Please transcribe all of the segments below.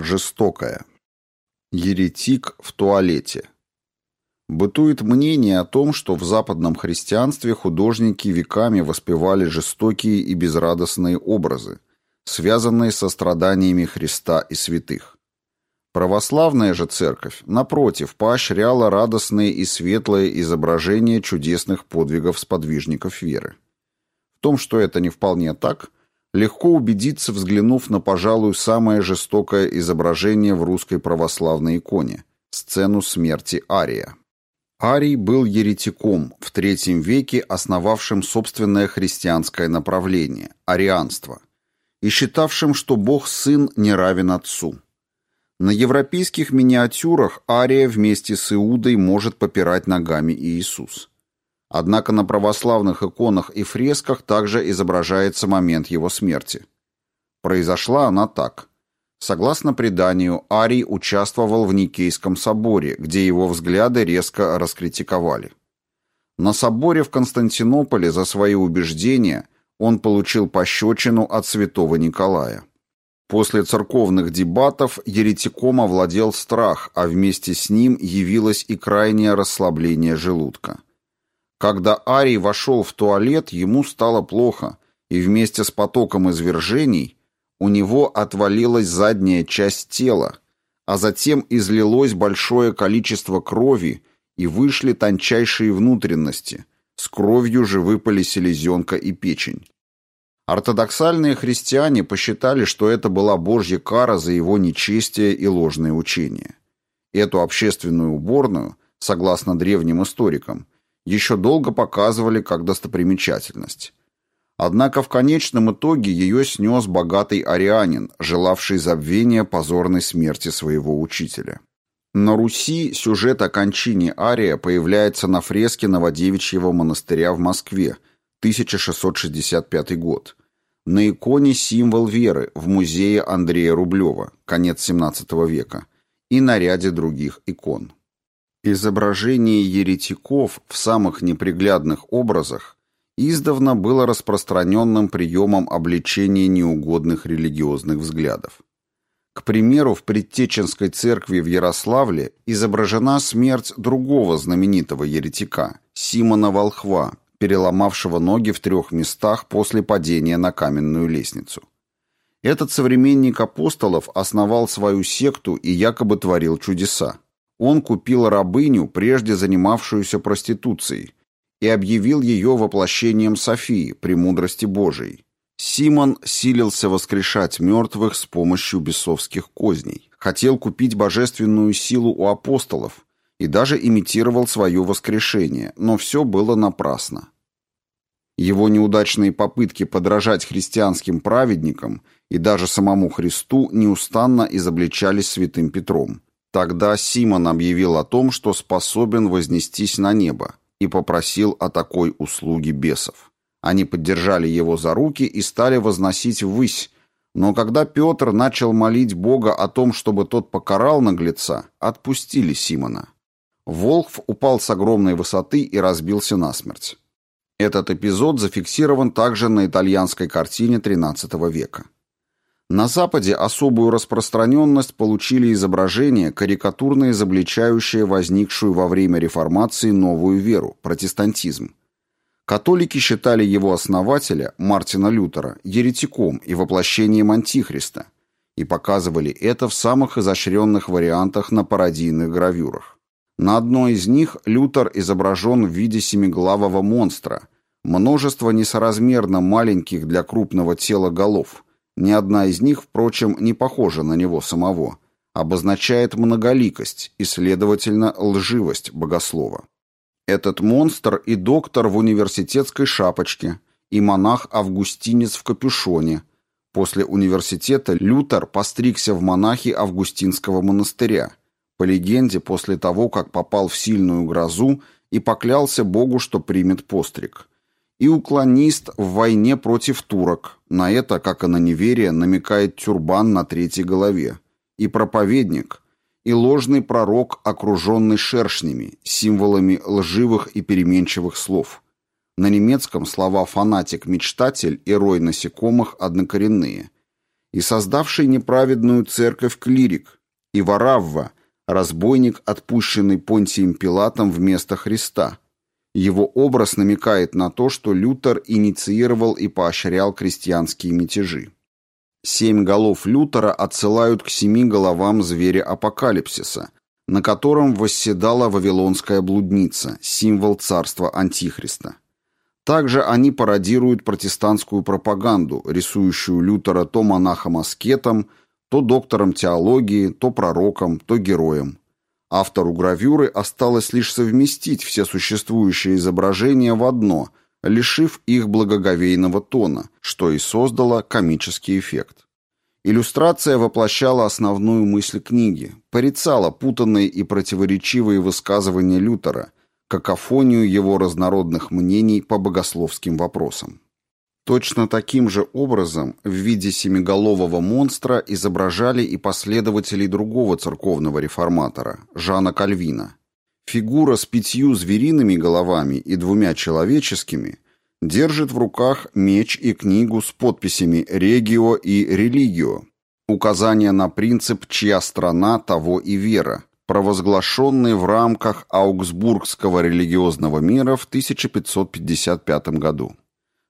Жестокая. Еретик в туалете. Бытует мнение о том, что в западном христианстве художники веками воспевали жестокие и безрадостные образы, связанные со страданиями Христа и святых. Православная же церковь, напротив, поощряла радостные и светлые изображения чудесных подвигов сподвижников веры. В том, что это не вполне так, легко убедиться, взглянув на, пожалуй, самое жестокое изображение в русской православной иконе – сцену смерти Ария. Арий был еретиком, в III веке основавшим собственное христианское направление – арианство, и считавшим, что Бог-сын не равен Отцу. На европейских миниатюрах Ария вместе с Иудой может попирать ногами Иисус. Однако на православных иконах и фресках также изображается момент его смерти. Произошла она так. Согласно преданию, Арий участвовал в Никейском соборе, где его взгляды резко раскритиковали. На соборе в Константинополе за свои убеждения он получил пощечину от святого Николая. После церковных дебатов еретиком овладел страх, а вместе с ним явилось и крайнее расслабление желудка. Когда Арий вошел в туалет, ему стало плохо, и вместе с потоком извержений у него отвалилась задняя часть тела, а затем излилось большое количество крови и вышли тончайшие внутренности, с кровью же выпали селезенка и печень. Ортодоксальные христиане посчитали, что это была Божья кара за его нечестие и ложные учения. Эту общественную уборную, согласно древним историкам, еще долго показывали как достопримечательность. Однако в конечном итоге ее снес богатый арианин, желавший забвения позорной смерти своего учителя. На Руси сюжет о кончине Ария появляется на фреске Новодевичьего монастыря в Москве – 1665 год. На иконе символ веры в музее Андрея Рублева, конец 17 века, и на ряде других икон. Изображение еретиков в самых неприглядных образах издавна было распространенным приемом обличения неугодных религиозных взглядов. К примеру, в Предтеченской церкви в Ярославле изображена смерть другого знаменитого еретика, Симона Волхва, переломавшего ноги в трех местах после падения на каменную лестницу. Этот современник апостолов основал свою секту и якобы творил чудеса. Он купил рабыню, прежде занимавшуюся проституцией, и объявил ее воплощением Софии, премудрости Божией. Симон силился воскрешать мертвых с помощью бесовских козней, хотел купить божественную силу у апостолов и даже имитировал свое воскрешение, но все было напрасно. Его неудачные попытки подражать христианским праведникам и даже самому Христу неустанно изобличались святым Петром. Тогда Симон объявил о том, что способен вознестись на небо, и попросил о такой услуге бесов. Они поддержали его за руки и стали возносить ввысь, но когда Петр начал молить Бога о том, чтобы тот покарал наглеца, отпустили Симона. Волхв упал с огромной высоты и разбился насмерть. Этот эпизод зафиксирован также на итальянской картине XIII века. На Западе особую распространенность получили изображения, карикатурно изобличающие возникшую во время реформации новую веру – протестантизм. Католики считали его основателя, Мартина Лютера, еретиком и воплощением Антихриста и показывали это в самых изощренных вариантах на пародийных гравюрах. На одной из них Лютер изображен в виде семиглавого монстра, множество несоразмерно маленьких для крупного тела голов. Ни одна из них, впрочем, не похожа на него самого, обозначает многоликость и, следовательно, лживость богослова. Этот монстр и доктор в университетской шапочке, и монах-августинец в капюшоне. После университета Лютер постригся в монахи Августинского монастыря – по легенде, после того, как попал в сильную грозу и поклялся Богу, что примет постриг. И уклонист в войне против турок. На это, как и на неверие, намекает тюрбан на третьей голове. И проповедник, и ложный пророк, окруженный шершнями, символами лживых и переменчивых слов. На немецком слова «фанатик», «мечтатель» и «рой насекомых» однокоренные. и создавший неправедную церковь клирик, и Варавва, разбойник, отпущенный Понтием Пилатом вместо Христа. Его образ намекает на то, что Лютер инициировал и поощрял крестьянские мятежи. Семь голов Лютера отсылают к семи головам зверя апокалипсиса, на котором восседала вавилонская блудница, символ царства Антихриста. Также они пародируют протестантскую пропаганду, рисующую Лютера то монахом-аскетом, то доктором теологии, то пророком, то героем. Автору гравюры осталось лишь совместить все существующие изображения в одно, лишив их благоговейного тона, что и создало комический эффект. Иллюстрация воплощала основную мысль книги, порицала путанные и противоречивые высказывания Лютера, какофонию его разнородных мнений по богословским вопросам. Точно таким же образом в виде семиголового монстра изображали и последователей другого церковного реформатора, Жана Кальвина. Фигура с пятью звериными головами и двумя человеческими держит в руках меч и книгу с подписями «Регио» и «Религио», указание на принцип «чья страна, того и вера», провозглашенный в рамках Аугсбургского религиозного мира в 1555 году.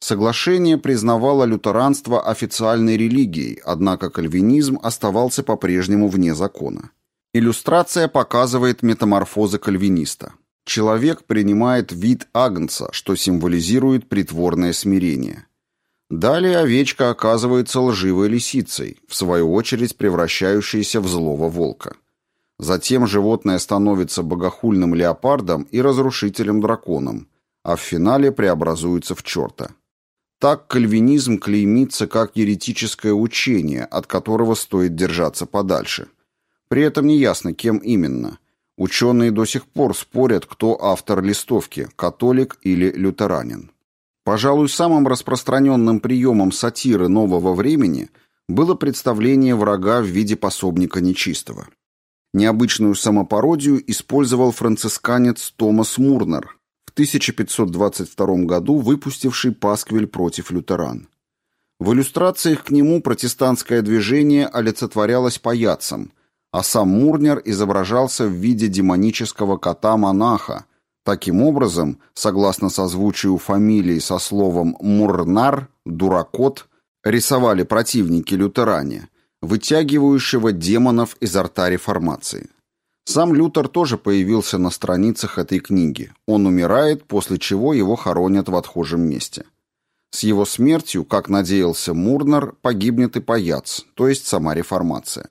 Соглашение признавало лютеранство официальной религией, однако кальвинизм оставался по-прежнему вне закона. Иллюстрация показывает метаморфозы кальвиниста. Человек принимает вид агнца, что символизирует притворное смирение. Далее овечка оказывается лживой лисицей, в свою очередь превращающейся в злого волка. Затем животное становится богохульным леопардом и разрушителем драконом, а в финале преобразуется в черта. Так кальвинизм клеймится как еретическое учение, от которого стоит держаться подальше. При этом неясно, кем именно. Ученые до сих пор спорят, кто автор листовки – католик или лютеранин. Пожалуй, самым распространенным приемом сатиры нового времени было представление врага в виде пособника нечистого. Необычную самопародию использовал францисканец Томас Мурнер, в 1522 году выпустивший «Пасквиль против лютеран». В иллюстрациях к нему протестантское движение олицетворялось паяцем, а сам Мурнер изображался в виде демонического кота-монаха. Таким образом, согласно созвучию фамилии со словом «мурнар», «дуракот», рисовали противники лютеране, вытягивающего демонов изо рта реформации. Сам Лютер тоже появился на страницах этой книги. Он умирает, после чего его хоронят в отхожем месте. С его смертью, как надеялся Мурнер, погибнет и паяц, то есть сама реформация.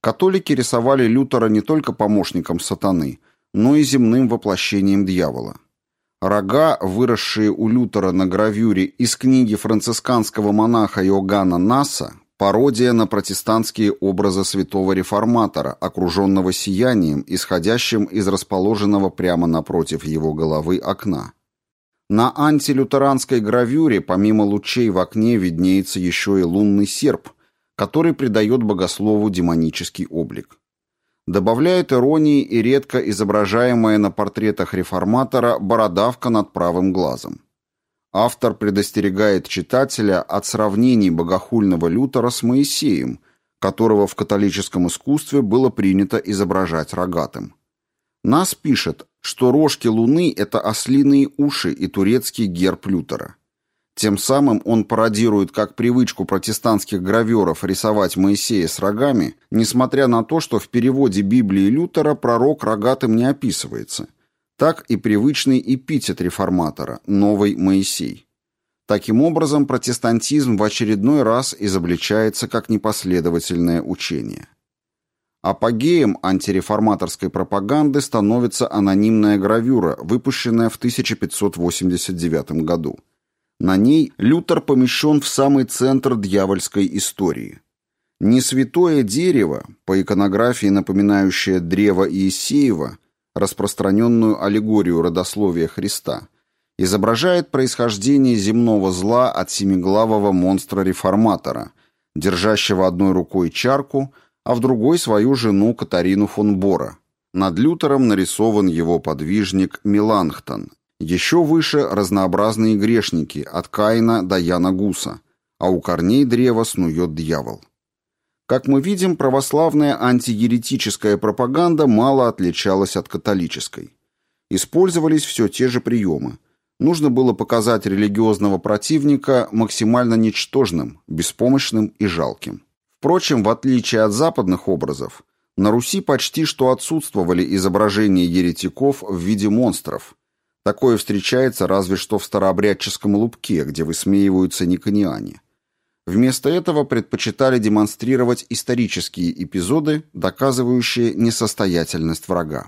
Католики рисовали Лютера не только помощником сатаны, но и земным воплощением дьявола. Рога, выросшие у Лютера на гравюре из книги францисканского монаха Иоганна Наса, Пародия на протестантские образы святого реформатора, окруженного сиянием, исходящим из расположенного прямо напротив его головы окна. На антилютеранской гравюре помимо лучей в окне виднеется еще и лунный серп, который придает богослову демонический облик. Добавляет иронии и редко изображаемая на портретах реформатора бородавка над правым глазом. Автор предостерегает читателя от сравнений богохульного Лютера с Моисеем, которого в католическом искусстве было принято изображать рогатым. Нас пишет, что рожки Луны – это ослиные уши и турецкий герб Лютера. Тем самым он пародирует как привычку протестантских граверов рисовать Моисея с рогами, несмотря на то, что в переводе Библии Лютера пророк рогатым не описывается – так и привычный эпитет реформатора «Новый Моисей». Таким образом, протестантизм в очередной раз изобличается как непоследовательное учение. Апогеем антиреформаторской пропаганды становится анонимная гравюра, выпущенная в 1589 году. На ней Лютер помещен в самый центр дьявольской истории. Не святое дерево, по иконографии напоминающее древо Иисеева, распространенную аллегорию родословия Христа, изображает происхождение земного зла от семиглавого монстра-реформатора, держащего одной рукой чарку, а в другой свою жену Катарину фон Бора. Над Лютером нарисован его подвижник Меланхтон. Еще выше разнообразные грешники от Каина до Яна Гуса, а у корней древа снует дьявол. Как мы видим, православная антиеретическая пропаганда мало отличалась от католической. Использовались все те же приемы. Нужно было показать религиозного противника максимально ничтожным, беспомощным и жалким. Впрочем, в отличие от западных образов, на Руси почти что отсутствовали изображения еретиков в виде монстров. Такое встречается разве что в старообрядческом лубке, где высмеиваются никониане. Вместо этого предпочитали демонстрировать исторические эпизоды, доказывающие несостоятельность врага.